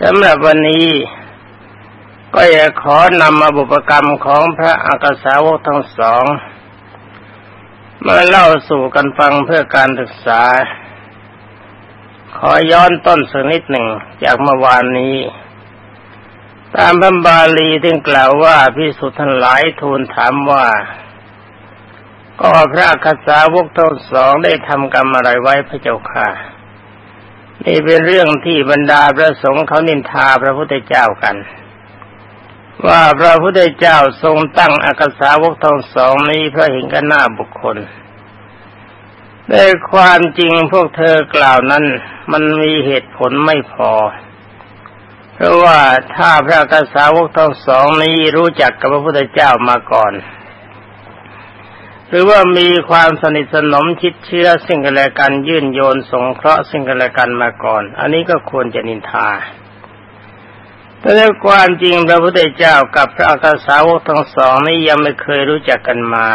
สำหรับวันนี้ ก็อยากขอนำมาบุปกรรมของพระอากาสาวกทั้งสอง มาเล่าสู่กันฟังเพื่อการศึกษา ขอย้อนต้นสักนิดหนึ่งจากเมื่อวานนี้ ตามพระบาลีถึงกล่าวว่าพิสุทธิ์ทั้งหลายทูลถามว่า ก็พระคาสาวกทั้งสองได้ทำกรรมอะไรไว้พระเจ้าค่ะ นี่เป็นเรื่องที่บรรดาพระสงฆ์เขานินทาพระพุทธเจ้ากัน ว่าพระพุทธเจ้าทรงตั้งอากาสาวกทั้งสองนี้เพื่อเห็นกันหน้าบุคคลในความจริงพวกเธอกล่าวนั้น มันมีเหตุผลไม่พอ เพราะว่าถ้าพระกษาวกทั้งสองนี้รู้จักกับพระพุทธเจ้ามาก่อน หรือว่ามีความสนิทสนมชิดเชื้อสิ่งกันและกันยื่นโยนสงเคราะห์สิ่งกันและกันมาก่อน อันนี้ก็ควรจะนินทาแต่ในความจริงพระพุทธเจ้ากับพระอักษาวกทั้งสองนี้ยังไม่เคยรู้จักกันมา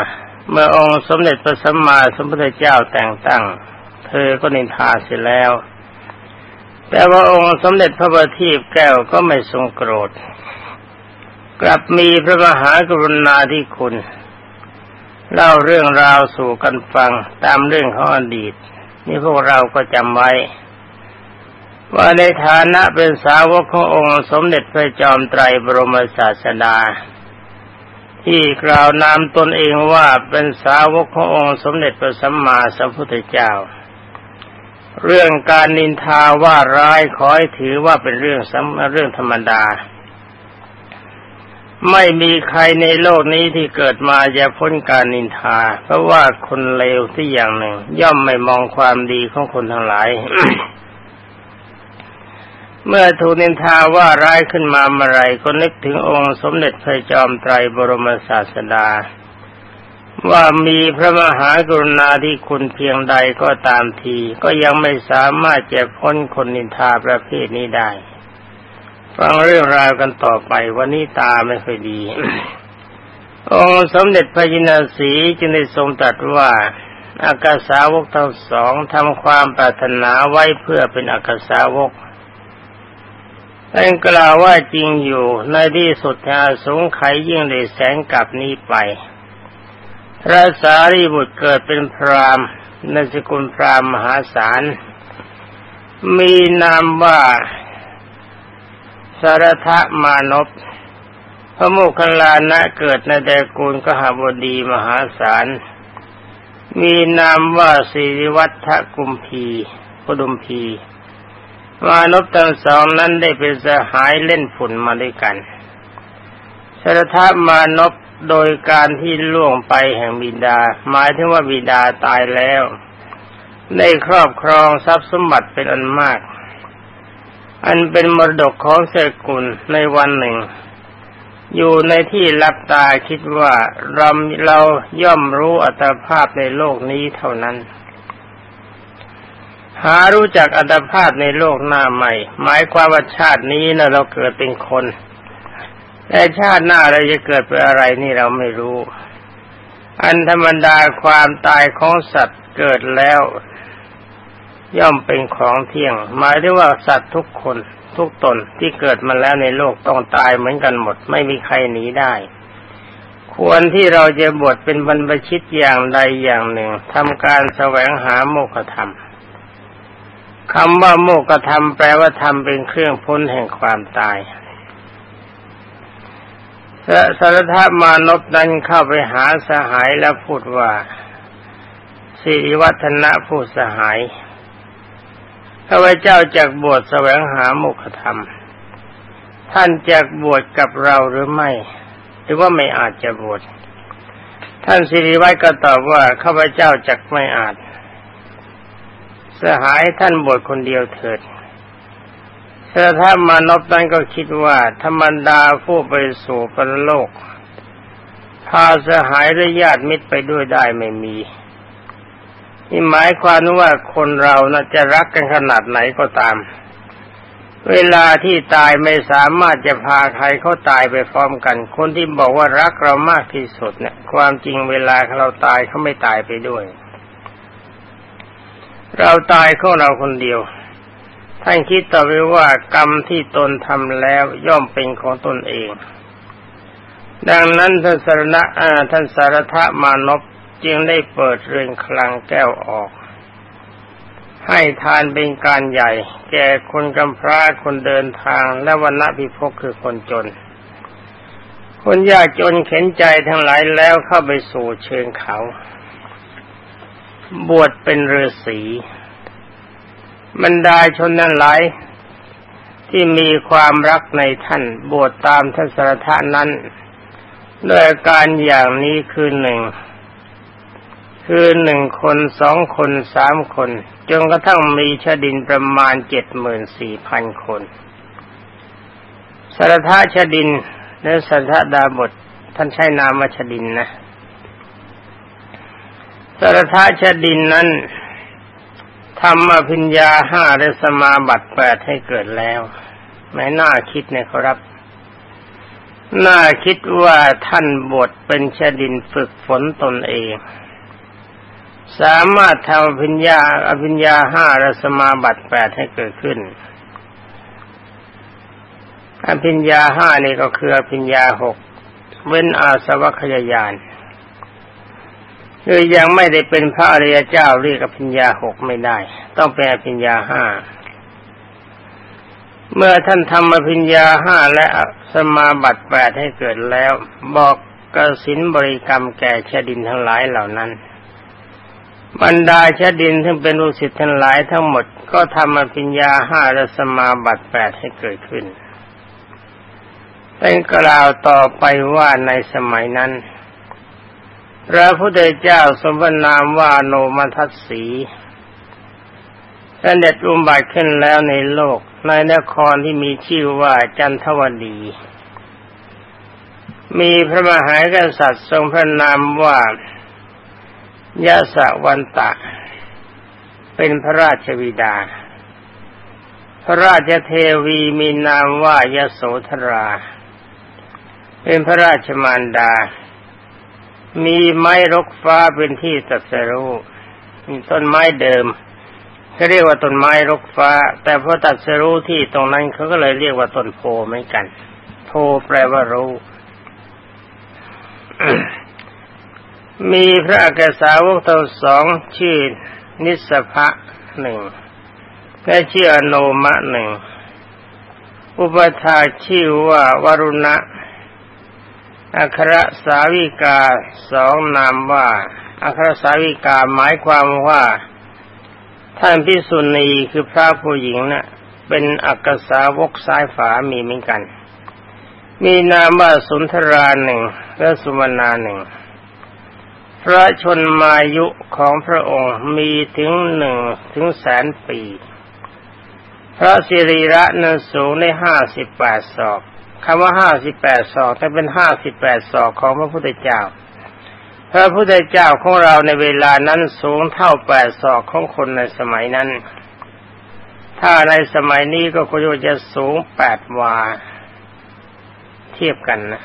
เมื่อองค์สมเด็จพระสัมมาสัมพุทธเจ้าแต่งตั้ง เธอก็นินทาเสียแล้ว แต่ว่าองค์สมเด็จพระบัณฑิตแก้วก็ไม่ทรงโกรธ กลับมีพระมหากรุณาธิคุณ เล่าเรื่องราวสู่กันฟังตามเรื่องของอดีต นี่พวกเราก็จำไว้ ว่าในฐานะเป็นสาวกขององค์สมเด็จพระจอมไตรบรมศาสดา ที่กล่าวนามตนเองว่าเป็นสาวกขององค์สมเด็จพระสัมมาสัมพุทธเจ้า เรื่องการนินทาว่าร้ายขอให้ถือว่าเป็นเรื่องสัมเรื่องธรรมดา ไม่มีใครในโลกนี้ที่เกิดมาจะพ้นการนินทา เพราะว่าคนเลวที่อย่างหนึ่ง ย่อมไม่มองความดีของคนทั้งหลาย เมื่อถูกนินทาว่าร้ายขึ้นมาเมื่อไรก็นึกถึงองค์สมเด็จพระจอมไตรบรมศาสดา ว่ามีพระมหากรุณาธิคุณเพียงใดก็ตามที ก็ยังไม่สามารถจะพ้นคนนินทาประเภทนี้ได้ ฟังเรื่องราวกันต่อไปวันนี้ตาไม่ค่อยดี องค์สมเด็จพระยินาสีจึงได้ทรงตรัสว่าอากาสาวกทั้งสองทำความปรารถนาไว้เพื่อเป็นอากาสาวกท่านกล่าวว่าจริงอยู่ในที่สุดอาสงไขยิ่งได้แสงกลับนี้ไป พระสารีบุตรเกิดเป็นพรามในสกุลพรามมหาศาล มีนามว่า สารทะมานพพระโมคคัลลานะเกิดในแดกูลกหบดีมหาศาล มีนามว่าสิริวัฒกุมพีพดุมพี มานพทั้งสองนั้นได้เป็นสหายเล่นฝุ่นมาด้วยกันสารทะมานพโดยการที่ล่วงไปแห่งบิดา หมายถึงว่าบิดาตายแล้ว ได้ครอบครองทรัพย์สมบัติเป็นอันมาก อันเป็นมรดกของเสกุลในวันหนึ่ง อยู่ในที่ลับตาคิดว่าเราเราย่อมรู้อัตภาพในโลกนี้เท่านั้น หารู้จักอัตภาพในโลกหน้าใหม่ หมายความว่าชาตินี้นะเราเกิดเป็นคนแต่ชาติหน้าเราจะเกิดเป็นอะไรนี่เราไม่รู้ อันธรรมดาความตายของสัตว์เกิดแล้ว ย่อมเป็นของเที่ยง หมายถึงว่าสัตว์ทุกคนทุกตนที่เกิดมาแล้วในโลกต้องตายเหมือนกันหมด ไม่มีใครหนีได้ ควรที่เราจะบวชเป็นบรรพชิตอย่างใดอย่างหนึ่งทำการแสวงหาโมกธรรมคำว่าโมกธรรมแปลว่าธรรมเป็นเครื่องพ้นแห่งความตายสารธามานพนั้นเข้าไปหาสหายแล้วพูดว่าสิริวัฒนะผู้สหาย ข้าพเจ้าจากบวชแสวงหาโมุขธรรม ท่านจากบวชกับเราหรือไม่ หรือว่าไม่อาจจะบวชท่านสิริวัตก็ตอบว่าข้าพเจ้าจักไม่อาจสหายท่านบวชคนเดียวเถิดเสถ้ามานพนั้นก็คิดว่าธรรมดาผู้ไปสู่ปรโลก พาสหายและญาติมิตรไปด้วยได้ไม่มี นี่หมายความว่าคนเรานะ่ะจะรักกันขนาดไหนก็ตาม เวลาที่ตายไม่สามารถจะพาใครเขาตายไปพร้อมกัน คนที่บอกว่ารักเรามากที่สุดเนี่ย ความจริงเวลาเราตายเขาไม่ตายไปด้วย เราตายของเราคนเดียวทท่านคิดต่อไปว่ากรรมที่ตนทำแล้วย่อมเป็นของตนเอง ดังนั้นท่านสารณะท่านสารทะมานพ จึงได้เปิดเรือนคลังแก้วออก ให้ทานเป็นการใหญ่ แก่คนกำพร้าคนเดินทางและวันณะพิภพคือคนจน คนยากจนเข็นใจทั้งหลายแล้วเข้าไปสู่เชิงเขา บวชเป็นฤาษีบรรดาชนนั้นหลายที่มีความรักในท่านบวชตามท่านสรทานั้นด้วยการอย่างนี้คือหนึ่ง คือหนึ่งคนสองคนสามคน จนกระทั่งมีชดินประมาณเจ็ดหมื่นสี่พันคนสารทาชดินและสารทดาบทท่านใช้นามชดินนะสารทาชดินนั้นทำอภิญญาห้าและสมาบัติแปดให้เกิดแล้วแม้น่าคิดนะครับ น่าคิดว่าท่านบทเป็นชดินฝึกฝนตนเอง สามารถทำอภิญญาอภิญญาห้าและสมาบัติแปดให้เกิดขึ้น อภิญญาห้านี่ก็คืออภิญญาหกเว้นอาสวัคยายานคือยังไม่ได้เป็นพระอริยเจ้าเรียกอภิญญาหกไม่ได้ ต้องเป็นอภิญญาห้าเมื่อท่านทำอภิญญาห้าและสมาบัติแปดให้เกิดแล้ว บอกกสินบริกรรมแก่ชดินทั้งหลายเหล่านั้น บรรดาชดินที่เป็นลูกศิษย์ทั้งหลายทั้งหมดก็ทำอภิญญาห้าและสมาบัติแปดให้เกิดขึ้นเป็นกล่าวต่อไปว่าในสมัยนั้น พระพุทธเจ้าสมบนามว่าโนมทัสสีเสด็จอุบัติขึ้นแล้วในโลกในนครที่มีชื่อว่าจันทวดี มีพระมหากษัตริย์ทรงพระนามว่า ยะสวันตะ เป็นพระราชวิดา พระราชเทวีมีนามว่ายโสธรา เป็นพระราชมารดา มีไม้รกฟ้าเป็นที่ตัดสรู้มีต้นไม้เดิมเขาเรียกว่าต้นไม้รกฟ้า แต่พอตัดสรู้ที่ตรงนั้นเขาก็เลยเรียกว่าต้นโพเหมือนกัน โพแปลว่ารู้ มีพระอกษาวกทั้งสองชื่อนิสภะหนึ่งและชื่ออโนมะหนึ่ง อุปถาชื่อว่าวรุณะ อัครสาวิกาสองนามว่า อัครสาวิกาหมายความว่า ท่านพิสุณีคือพระผู้หญิงนะ่ะ เป็นอักษาวกซ้ายฝามีเหมือนกัน มีนามว่าสุนทราหนึ่งและสุวรรณาหนึ่ง พระชนมายุของพระองค์มีถึงหนึ่งถึงแสนปี พระสิริระนั้นสูงได้ห้าสิบแปดศอกคำว่าห้าสิบแปดศอกแต่เป็นห้าสิบแปดศอกของพระพุทธเจ้า พระพุทธเจ้าของเราในเวลานั้นสูงเท่าแปดศอกของคนในสมัยนั้น ถ้าในสมัยนี้ก็ควรจะสูงแปดวา เทียบกันนะ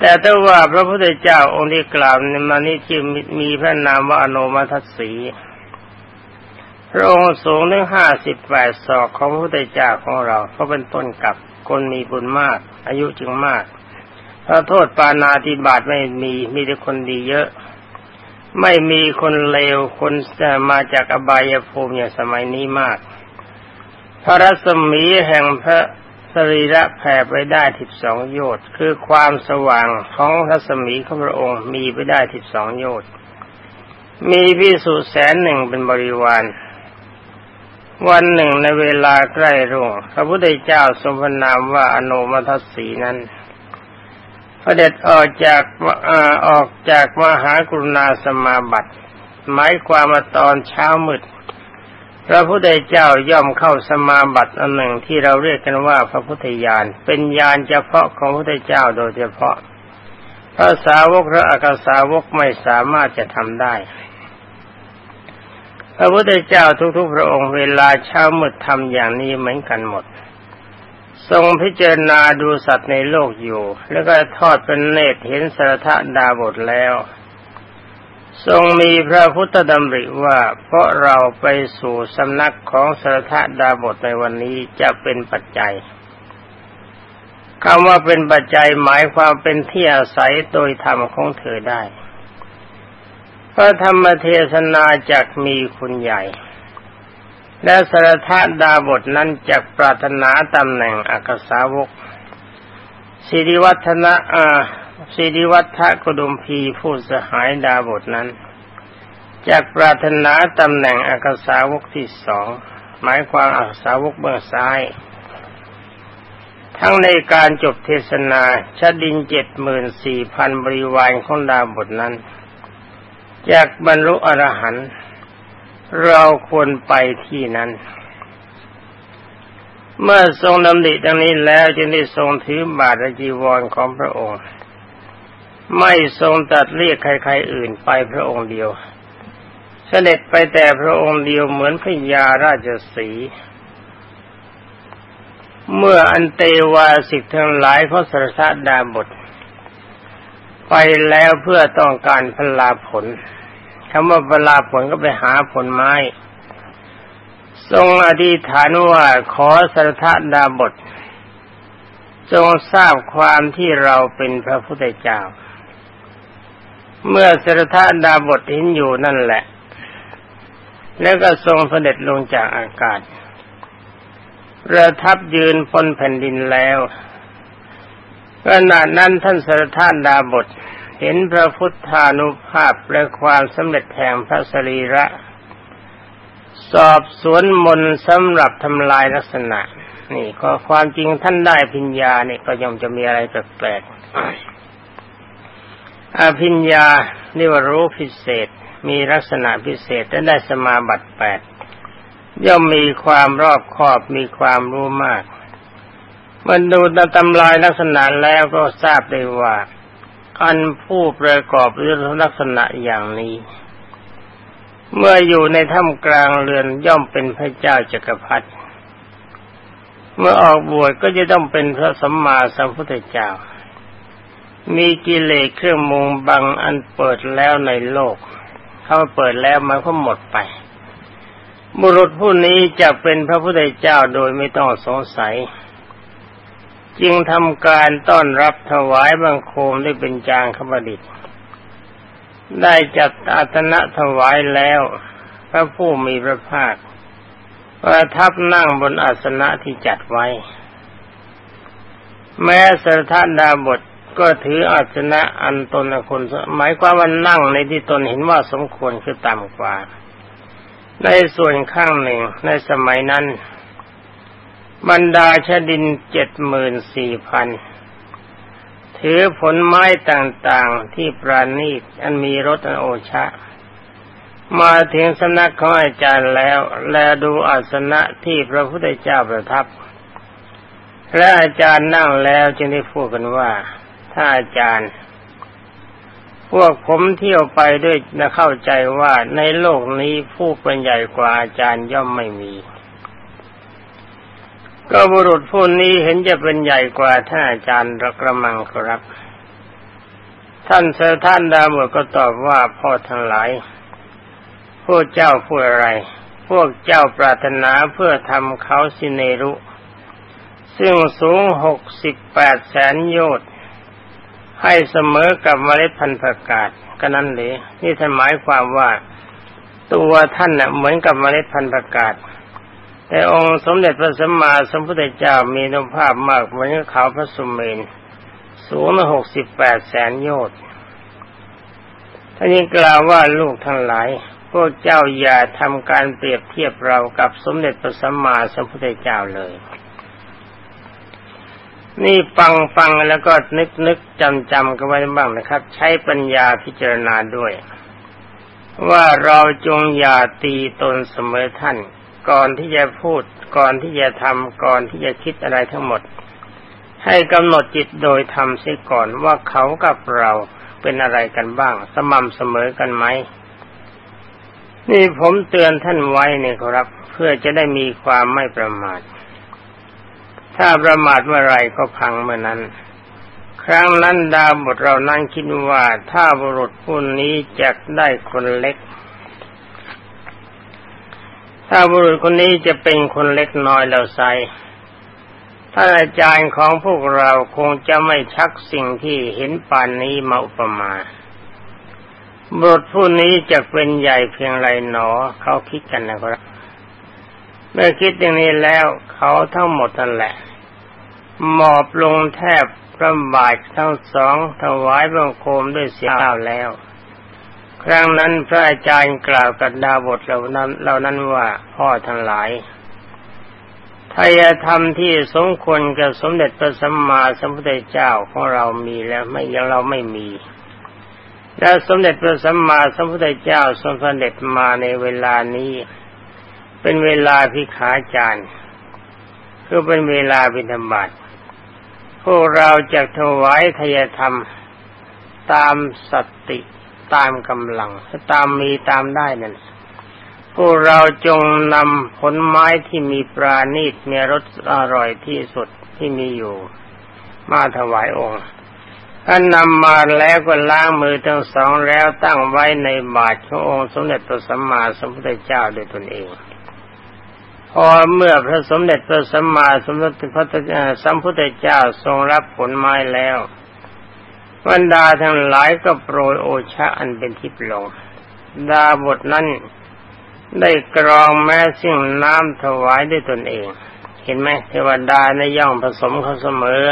แต่ถ้าว่าพระพุทธเจ้าองค์ที่กล่าวในมานี้ที่มีพระนามว่าอนุมัติสีพระองค์สูงถึงห้าสิบแปดศอกของพระพุทธเจ้าของเรา เพราะเป็นต้นกับคนมีบุญมาก อายุจึงมากพระโทษปานาติบาตไม่มีมีแต่คนดีเยอะ ไม่มีคนเลวคนจะมาจากอบายภูมิอย่างสมัยนี้มากพระรัศมีแห่งพระ สรีระแผ่ไปได้ทิบสองโยชน์คือความสว่างของรัศมีของพระองค์มีไปได้ทิบสองโยชน์มีพิสุแสนหนึ่งเป็นบริวาร วันหนึ่งในเวลาใกล้รุ่งพระพุทธเจ้าทรงพนามว่าอนุมัติสีนั้นพระเด็จออกจากออกจากมหากรุณาสมาบัติ หมายความว่าตอนเช้ามืด พระพุทธเจ้าย่อมเข้าสมาบัติอันหนึ่งที่เราเรียกกันว่าพระพุทธญาณเป็นญาณเฉพาะของพระพุทธเจ้าโดยเฉพาะพระสาวกพระอากสาวกไม่สามารถจะทำได้ พระพุทธเจ้าทุกๆ พระองค์เวลาเช้ามืดทำอย่างนี้เหมือนกันหมด ทรงพิจารณาดูสัตว์ในโลกอยู่ แล้วก็ทอดเป็นเนตรเห็นสารทะดาบทแล้ว ทรงมีพระพุทธดำริว่าเพราะเราไปสู่สำนักของสรทดาบทในวันนี้จะเป็นปัจจัยคำว่าเป็นปัจจัยหมายความเป็นที่อาศัยโดยธรรมของเธอได้พระธรรมเทศนาจักมีคุณใหญ่ และสรทดาบทนั้นจักปรารถนาตำแหน่งอักษาวกสิริวัฒนะอา สิริวัฒกุดุมพีผู้สหายดาบทนั้นจากปรารถนาตำแหน่งอักษาวกที่สองหมายความอักษาวกเบื้องซ้าย ทั้งในการจบเทศนาชดินเจ็ดหมื่นสี่พันบริวารของดาบทนั้นจากบรรลุอรหันต์เราควรไปที่นั้น เมื่อทรงดำริดังนี้แล้วจึงได้ทรงถือบาทจีวรของพระองค์ ไม่ทรงตัดเรียกใครๆอื่นไปพระองค์เดียว เสด็จไปแต่พระองค์เดียวเหมือนพญาราชสีเมื่ออันเตวาสิกทั้งหลายเขาสรสดาบท ไปแล้วเพื่อต้องการพลาผลคำว่าพลาผลก็ไปหาผลไม้ ทรงอธิษฐานว่าขอสรทดาบท จงทราบความที่เราเป็นพระพุทธเจ้า เมื่อสรทดาบทเห็นอยู่นั่นแหละ แล้วก็ทรงเสด็จลงจากอากาศ ประทับยืนพ้นแผ่นดินแล้วขณะนั้นท่านสรทดาบทเห็นพระพุทธานุภาพและความสำเร็จแห่งพระสรีระ สอบสวนมนสำหรับทำลายลักษณะ นี่ก็ความจริงท่านได้พิญญาเนี่ยก็ย่อมจะมีอะไรแปลกๆ อภิญญานี่ว่ารู้พิเศษ มีลักษณะพิเศษและได้สมาบัติแปดย่อมมีความรอบคอบมีความรู้มาก มันดูตำลายลักษณะแล้วก็ทราบได้ว่า อันผู้ประกอบด้วยลักษณะอย่างนี้ เมื่ออยู่ในถ้ำกลางเรือนย่อมเป็นพระเจ้าจักรพรรดิเมื่อออกบวชก็จะต้องเป็นพระสัมมาสัมพุทธเจ้า มีกิเลสเครื่องมุงบังอันเปิดแล้วในโลก เขาเปิดแล้วมันก็หมดไป บุรุษผู้นี้จะเป็นพระพุทธเจ้าโดยไม่ต้องสงสัย จึงทำการต้อนรับถวายบังคมได้เป็นจางขบดิษฐ์ได้จัดอาตนะถวายแล้ว พระผู้มีพระภาคประทับนั่งบนอาสนะที่จัดไว้ แม้สรทดาบท ก็ถืออาสนะอันตนคนหมายความว่านั่งในที่ตนเห็นว่าสมควรคือต่ำกว่า ในส่วนข้างหนึ่งในสมัยนั้น บรรดาชดินเจ็ดหมื่นสี่พันถือผลไม้ต่างๆที่ปราณีตอันมีรสอันโอชะ มาถึงสำนักของอาจารย์แล้ว แลดูอาสนะที่พระพุทธเจ้าประทับ และอาจารย์นั่งแล้วจึงได้พูดกันว่า ถ้าอาจารย์ พวกผมเที่ยวไปด้วยนะเข้าใจว่าในโลกนี้ผู้เป็นใหญ่กว่าอาจารย์ย่อมไม่มี ก็บุรุษผู้นี้เห็นจะเป็นใหญ่กว่าท่านอาจารย์ระกระมังครับ ท่านเสท่านดาบทก็ตอบว่าพ่อทั้งหลาย พวกเจ้าพูดอะไร พวกเจ้าปรารถนาเพื่อทำเขาสิเนรุซึ่งสูงหกสิบแปดแสนโยชน์ ให้เสมอกับเมล็ดพันธุ์ผักกาดก็นั้นเลยนี่ท่านหมายความว่าตัวท่านเน่ะเหมือนกับเมล็ดพันธุ์ผักกาดแต่องค์สมเด็จพระสัมมาสัมพุทธเจ้ามีนุภาพมากเหมือนเขาพระสุเมนสูงหกสิบแปดแสนโยชน์ท่านนี้กล่าวว่าลูกทั้งหลาย พวกเจ้าอย่าทำการเปรียบเทียบเรากับสมเด็จพระสัมมาสัมพุทธเจ้าเลย นี่ฟังฟังแล้วก็นึกนึกจำจำกันไว้บ้างนะครับ ใช้ปัญญาพิจารณาด้วย ว่าเราจงอย่าตีตนเสมอท่าน ก่อนที่จะพูด ก่อนที่จะทำก่อนที่จะคิดอะไรทั้งหมด ให้กำหนดจิตโดยทำเสียก่อนว่าเขากับเราเป็นอะไรกันบ้าง สม่ำเสมอกันไหมนี่ผมเตือนท่านไว้เนี่ยครับ เพื่อจะได้มีความไม่ประมาท ถ้าประมาทเมื่อไรก็พังเมื่อนั้น ครั้งนั้นดาวบทเรานั้นคิดว่าถ้าบุรุษผู้นี้จะได้คนเล็ก ถ้าบุรุษคนนี้จะเป็นคนเล็กน้อยแล้วไซท่านอาจารย์ของพวกเราคงจะไม่ชักสิ่งที่เห็นป่านนี้มาอุปมาบทผู้นี้จะเป็นใหญ่เพียงไรหนอ เขาคิดกันนะครับ เมื่อคิดอย่างนี้แล้วเขาทั้งหมดนั่นแหละ หมอบลงแทบพระบาททั้งสองถวายบังคมด้วยเสียงแล้ว ครั้งนั้นพระอาจารย์กล่าวกับดาบทเหล่านั้นเหล่านั้นว่าพ่อทั้งหลายทายธรรมที่สมควรกับสมเด็จพระสัมมาสัมพุทธเจ้าของเรามีแล้วไม่ยังเราไม่มี และสมเด็จพระสัมมาสัมพุทธเจ้าทรงเสด็จมาในเวลานี้ เป็นเวลาพิขาจารย์คือเป็นเวลาบิณฑบาต พวกเราจะถวายทายธรรม ตามสติตามกำลังตามมีตามได้นั่นพวกเราจงนำผลไม้ที่มีปราณีตมีรสอร่อยที่สุดที่มีอยู่ มาถวายองค์ท่านนำมาแล้วก็ล้างมือทั้งสองแล้วตั้งไว้ในบาตรขององค์สมเด็จพระสัมมาสัมพุทธเจ้าด้วยตนเอง พอเมื่อพระสมเด็จพระสัมมาสัมพุทธสัมพุทธเจ้าทรงรับผลไม้แล้วบรรดาทั้งหลายก็โปรยโอชะอันเป็นทิพย์ลง ดาบทนั้นได้กรองแม้สิ่งน้ำถวายด้วยตนเอง เห็นไหมเทวดาในย่องผสมเขาเสมอ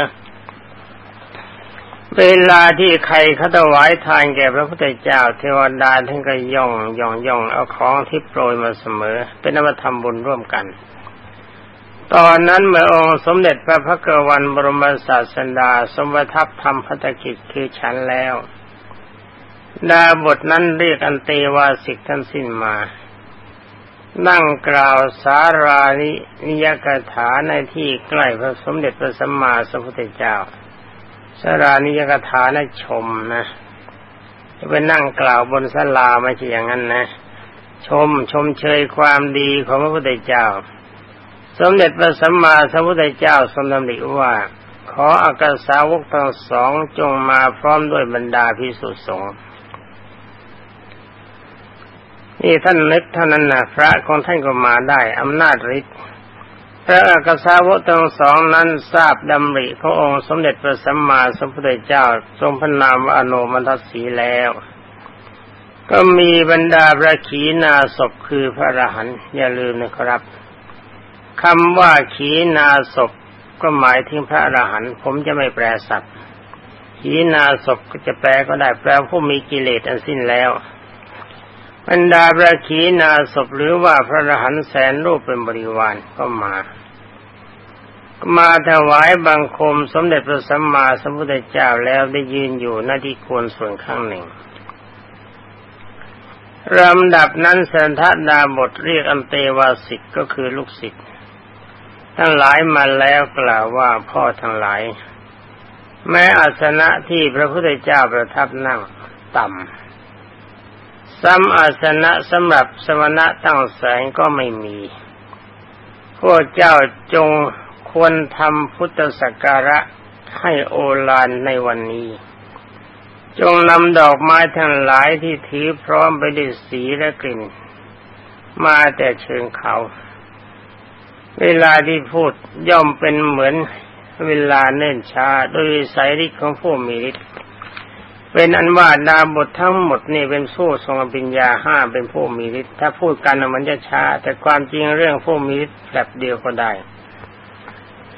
เวลาที่ใครเขาถวายทานแก่พระพุทธเจ้าเทวดาท่านก็ย่องย่องย่องเอาของที่โปรยมาเสมอ เป็นนวัธรรมบุญร่วมกัน ตอนนั้นเมื่อองค์สมเด็จพระพักวันบรมศาสดา สมบัติทำพัฒกิจคือฉันแล้ว ดาบทนั้นเรียกอันเตวาสิกท่านสิ้นมา นั่งกล่าวสารานินิยกถาในที่ใกล้พระสมเด็จพระสัมมาสัมพุทธเจ้า สารานิยกถานะชมนะจะไปนั่งกล่าวบนสลาไม่ใช่อย่างนั้นนะ ชมชมเชยความดีของพระพุทธเจ้า สมเด็จพระสัมมาสัมพุทธเจ้าทรงดำริว่า ขออากาสาวกทั้งสองจงมาพร้อมด้วยบรรดาพิสุสงฆ์นี่ท่านนึกเท่านนั้นนะพระของท่านก็มาได้อำนาจฤทธิ์ พระอักษาวกทั้งสองนั้นทราบดำริพระองค์สมเด็จพระสัมมาสัมพุทธเจ้าทรงพระนามว่าอนุมันทสีแล้ว ก็มีบรรดาพระขีณาศพคือพระอรหันต์อย่าลืมนะครับคำว่าขีณาศพก็หมายถึงพระอรหันต์ผมจะไม่แปลสัตว์ขีณาศพก็จะแปลก็ได้แปลผู้มีกิเลสอันสิ้นแล้วบรรดาพระขีณาศพหรือว่าพระอรหันต์แสนรูปเป็นบริวารก็มา มาถวายบังคมสมเด็จพระสัมมาสัมพุทธเจ้าแล้วได้ยืนอยู่หน้าที่ควรส่วนข้างหนึ่งลำดับนั้นสันทดาบทเรียกอันเตวาสิกก็คือลูกศิษย์ทั้งหลายมาแล้วกล่าวว่าพ่อทั้งหลาย แม้อาสนะที่พระพุทธเจ้าประทับนั่งต่ำซ้ำอาสนะสำหรับสมณะตั้งแสงก็ไม่มี พวกเจ้าจง ควรทำพุทธสักการะให้โอฬารในวันนี้ จงนำดอกไม้ทั้งหลายที่ถือพร้อมไปด้วยสีและกลิ่น มาแต่เชิงเขา เวลาที่พูดย่อมเป็นเหมือนเวลาเนิ่นช้าโดยสายฤทธิ์ของผู้มีฤทธิ์เป็นอันว่าดาบททั้งหมดนี่เป็นผู้ทรงปัญญาห้าเป็นผู้มีฤทธิ์ถ้าพูดกันมันจะช้า แต่ความจริงเรื่องผู้มีฤทธิ์แบบเดียวก็ได้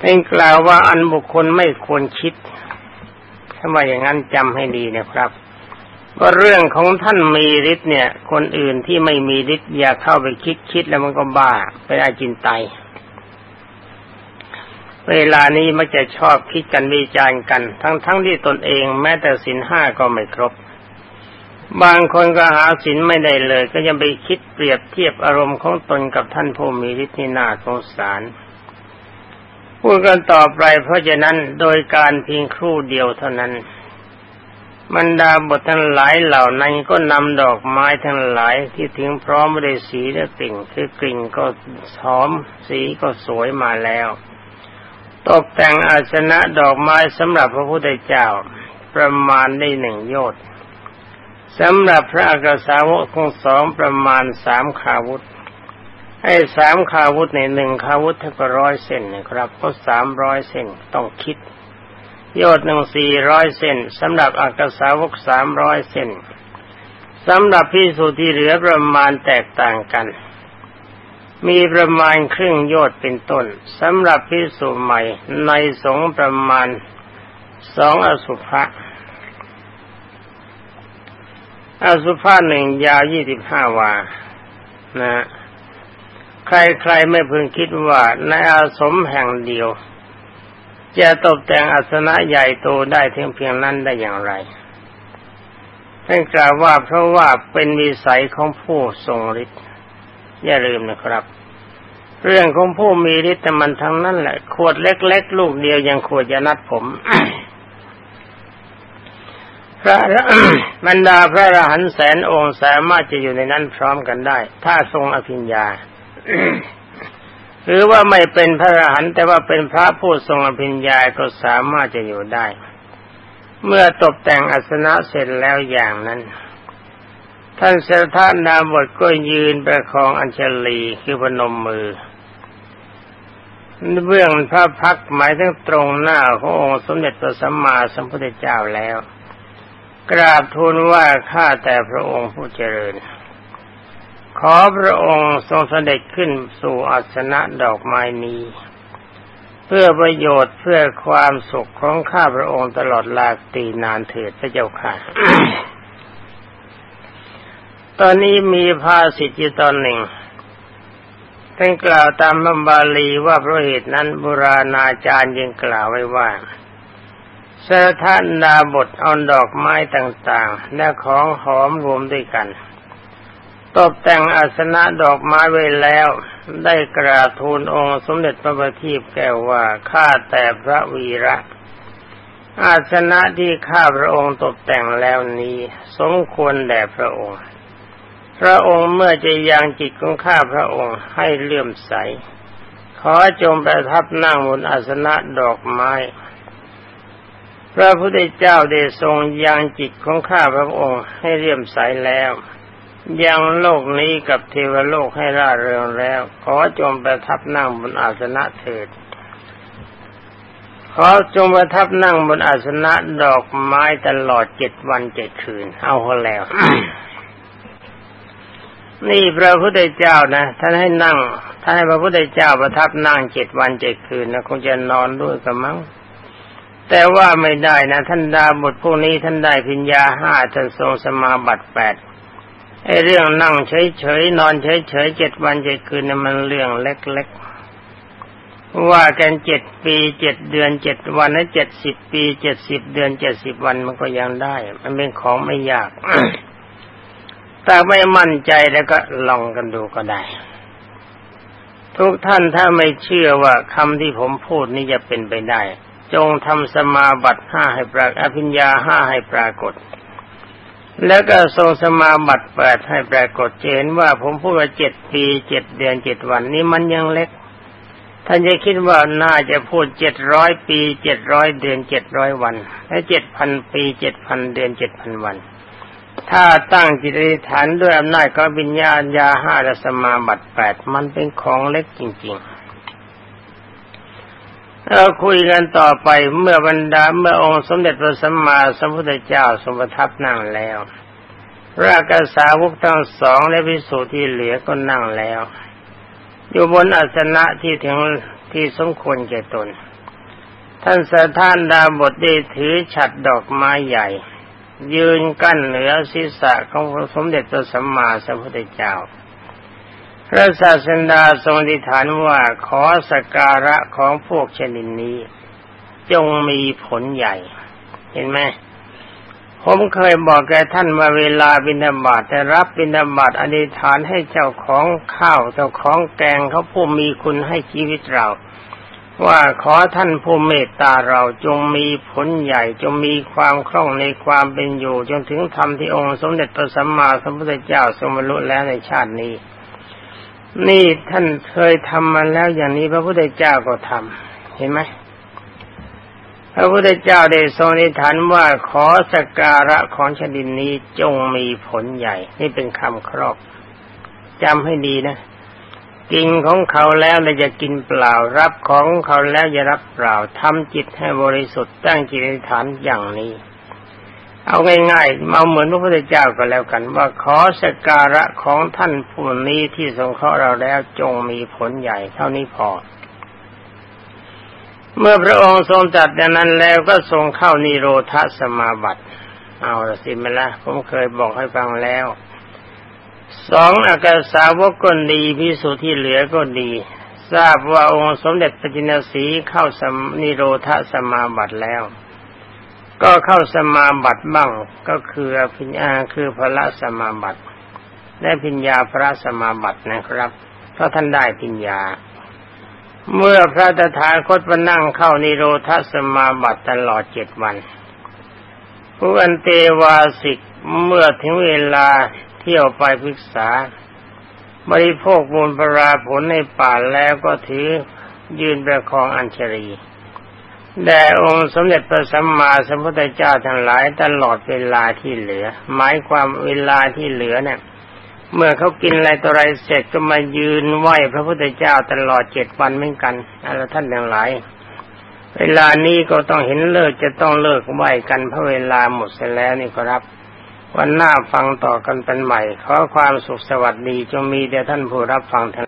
เป็นกล่าวว่าอันบุคคลไม่ควรคิดถ้าว่าอย่างนั้นจำให้ดีนะครับว่าเรื่องของท่านมีฤทธิ์เนี่ย คนอื่นที่ไม่มีฤทธิ์อย่าเข้าไปคิดคิดแล้วมันก็บ้าเป็นอาจินไตเวลานี้มักจะชอบคิดกันวิจารณ์กัน ทั้งๆทที่ตนเองแม้แต่สินห้าก็ไม่ครบ บางคนก็หาสินไม่ได้เลย ก็ยังไปคิดเปรียบเทียบอารมณ์ของตนกับท่านผู้มีฤทธิ์นีนาสงสาร พูดกันต่อไปเพราะฉะนั้นโดยการเพียงครู่เดียวเท่านั้นบรรดาบททั้งหลายเหล่านั้นก็นำดอกไม้ทั้งหลายที่ถึงพร้อมด้วยสีและกลิ่นคือกลิ่นก็หอมสีก็สวยมาแล้ว ตกแต่งอาสนะดอกไม้สำหรับพระพุทธเจ้าประมาณได้หนึ่งโยชน์สำหรับพระอักษาวกของสองประมาณสามขาวุธ ไอ้สามขาวุธในหนึ่งขาวุธเท่ากับร้อยเส้นนะครับ ก็สามร้อยเส้นต้องคิดยชน์หนึ่งสี่ร้อยเส้นสำหรับอักษาวกสามร้อยเส้นสำหรับพิสูจน์ที่เหลือประมาณแตกต่างกัน มีประมาณครึ่งยชน์เป็นต้นสำหรับพิสูจน์ใหม่ในสงประมาณสองอสุภะอสุภะหนึ่งยาวยี่สิบห้าวานะ ใครๆไม่พึงคิดว่าในอาสมแห่งเดียว จะตกแต่งอัสนะใหญ่โตได้เพียงเพียงนั้นได้อย่างไรท่านกล่าวว่าเพราะว่าเป็นวิสัยของผู้ทรงฤทธิ์อย่าลืมนะครับ เรื่องของผู้มีฤทธิ์แต่มันทั้งนั้นแหละ ขวดเล็ก ๆ ลูกเดียวยังขวดจะนัดผมพระบรรดาพระอรหันต์แสนองค์สามารถจะอยู่ในนั้นพร้อมกันได้ ถ้าทรงอภิญญา หรือว่าไม่เป็นพระอรหันต์แต่ว่าเป็นพระผู้ทรงอภิญญาก็สามารถจะอยู่ได้ เมื่อตกแต่งอัสนะเสร็จแล้วอย่างนั้น ท่านเสรทานนาบทก็ยืนประคองอัญชลีคือพนมมือเบื้องพระพักหมายถึงตรงหน้าขององค์สมเด็จพระสัมมาสัมพุทธเจ้าแล้ว กราบทูลว่าข้าแต่พระองค์ผู้เจริญ ขอพระองค์ทรงเสด็จขึ้นสู่อัสนะดอกไม้นี้ เพื่อประโยชน์เพื่อความสุขของข้าพระองค์ตลอดลาตีนานเถิดพระเจ้าค่ะ ตอนนี้มีภาสิทธิตอนหนึ่งท่านกล่าวตามบัมบาลีว่าพระเหตุนั้นบุราณาจารย์ยังกล่าวไว้ว่าสถานนาบทเอาดอกไม้ต่างๆ และของหอมรวมด้วยกัน ตกแต่งอาสนะดอกไม้ไว้แล้ว ได้กราทูลองค์สมเด็จพระบัณฑิตแก้วว่าข้าแต่พระวีระ อาสนะที่ข้าพระองค์ตกแต่งแล้วนี้ สมควรแด่พระองค์ พระองค์เมื่อจะยังจิตของข้าพระองค์ให้เลื่อมใส ขอจงประทับนั่งบนอาสนะดอกไม้ พระพุทธเจ้าได้ทรงยังจิตของข้าพระองค์ให้เรียมใสแล้ว ยังโลกนี้กับเทวโลกให้ร่าเริงแล้ว ขอจงประทับนั่งบนอาสนะเถิด ขอจงประทับนั่งบนอาสนะดอกไม้ตลอดเจ็ดวันเจ็ดคืน เอาแล้ว นี่พระพุทธเจ้านะท่านให้นั่งท่านให้พระพุทธเจ้าประทับนั่งเจ็ดวันเจ็ดคืนนะคงจะนอนด้วยกันมั้งแต่ว่าไม่ได้นะ ท่านดาบทพวกนี้ท่านได้พิญญาห้าท่านทรงสมาบัติแปด ไอ้เรื่องนั่งเฉยๆนอนเฉยๆเจ็ดวันเจ็ดคืนนี่มันเรื่องเล็กๆว่ากันเจ็ดปีเจ็ดเดือนเจ็ดวันนะเจ็ดสิบปีเจ็ดสิบเดือนเจ็ดสิบวันมันก็ยังได้ มันเป็นของไม่ยากแต่ไม่มั่นใจแล้วก็ลองกันดูก็ได้ ทุกท่านถ้าไม่เชื่อว่าคำที่ผมพูดนี้จะเป็นไปได้ จงทำสมาบัติห้าให้ปรากอภิญญาห้าให้ปรากฏ แล้วก็ทรงสมาบัติแปดให้ปรากฏเห็นว่าผมพูดว่าเจ็ดปีเจ็ดเดือนเจ็ดวันนี้มันยังเล็ก ท่านจะคิดว่าน่าจะพูดเจ็ดร้อยปีเจ็ดร้อยเดือนเจ็ดร้อยวัน และเจ็ดพันปีเจ็ดพันเดือนเจ็ดพันวัน ถ้าตั้งจิติฐานด้วยอำนาจก็บิญญาณยาห้าและสมาบัติแปดมันเป็นของเล็กจริง ๆ เราคุยกันต่อไปเมื่อบรรดาเมื่อองค์สมเด็จพระสัมมาสัมพุทธเจ้าทรงประทับนั่งแล้วระกษาวกทั้งสองและพิสุที่เหลือก็นั่งแล้ว อยู่บนอาสนะที่ถึงที่สมควรแก่ตน ท่านสถานดาบทได้ถือฉัดดอกไม้ใหญ่ ยืนกั้นเหนือศีรษะของสมเด็จพระสัมมาสัมพุทธเจ้า พระศาสดาทรงอธิษฐานว่าขอสการะของพวกชนิดนี้ จงมีผลใหญ่ เห็นไหมผมเคยบอกแกท่านมาเวลาบิณฑบาตแต่รับบิณฑบาตอธิษฐานให้เจ้าของข้าวเจ้าของแกงเขาผู้มีคุณให้ชีวิตเรา ว่าขอท่านผู้เมตตาเราจงมีผลใหญ่ จงมีความคล่องในความเป็นอยู่ จนถึงธรรมที่องค์สมเด็จพระสัมมาสัมพุทธเจ้าทรงบรรลุแล้วในชาตินี้ นี่ท่านเคยทำมาแล้วอย่างนี้พระพุทธเจ้าก็ทำเห็นไหมพระพุทธเจ้าได้ทรงนิฐานว่าขอสการะของชดินนี้จงมีผลใหญ่ นี่เป็นคำครอบจำให้ดีนะกินของเขาแล้วเราจะกินเปล่า รับของเขาแล้วจะรับเปล่าทำจิตให้บริสุทธิ์ตั้งจิตฐานอย่างนี้ เอาง่ายๆมาเหมือนพระพุทธเจ้าก็แล้วกัน ว่าขอสการะของท่านผู้นี้ที่ทรงเคราะห์เราแล้วจงมีผลใหญ่เท่านี้พอ เมื่อพระองค์ทรงจัดดังนั้นแล้วก็ทรงเข้านิโรธสมาบัติ เอาละสิมาละผมเคยบอกให้ฟังแล้วสองอากาสาวกก็ดีพิสุที่เหลือก็ดี ทราบว่าองค์สมเด็จพระจินสีเข้าสมนิโรธสมาบัติแล้ว ก็เข้าสมาบัติบ้างก็คือพิญญาคือพระสมาบัติ และพิญญาพระสมาบัตินะครับเพราะท่านได้พิญญา เมื่อพระตถาคตมานั่งเข้านิโรธสมาบัติตลอดเจ็ดวันผู้อันเตวาสิกเมื่อถึงเวลาเที่ยวไปศึกษา บริโภคมูลปราผลในป่าแล้วก็ถือยืนประคองอัญชรี แด่องค์สมเด็จพระสัมมาสัมพุทธเจ้าทั้งหลายตลอดเวลาที่เหลือ หมายความเวลาที่เหลือเนี่ย เมื่อเขากินอะไรต่ออะไรเสร็จก็มายืนไหวพระพุทธเจ้าตลอดเจ็ดวันเหมือนกันอะไรท่านทั้งหลาย เวลานี้ก็ต้องเห็นเลิกจะต้องเลิกไหวกันเพราะเวลาหมดเสียแล้วนี่ครับ วันหน้าฟังต่อกันเป็นใหม่ ขอความสุขสวัสดีจงมีแด่ท่านผู้รับฟังทั้ง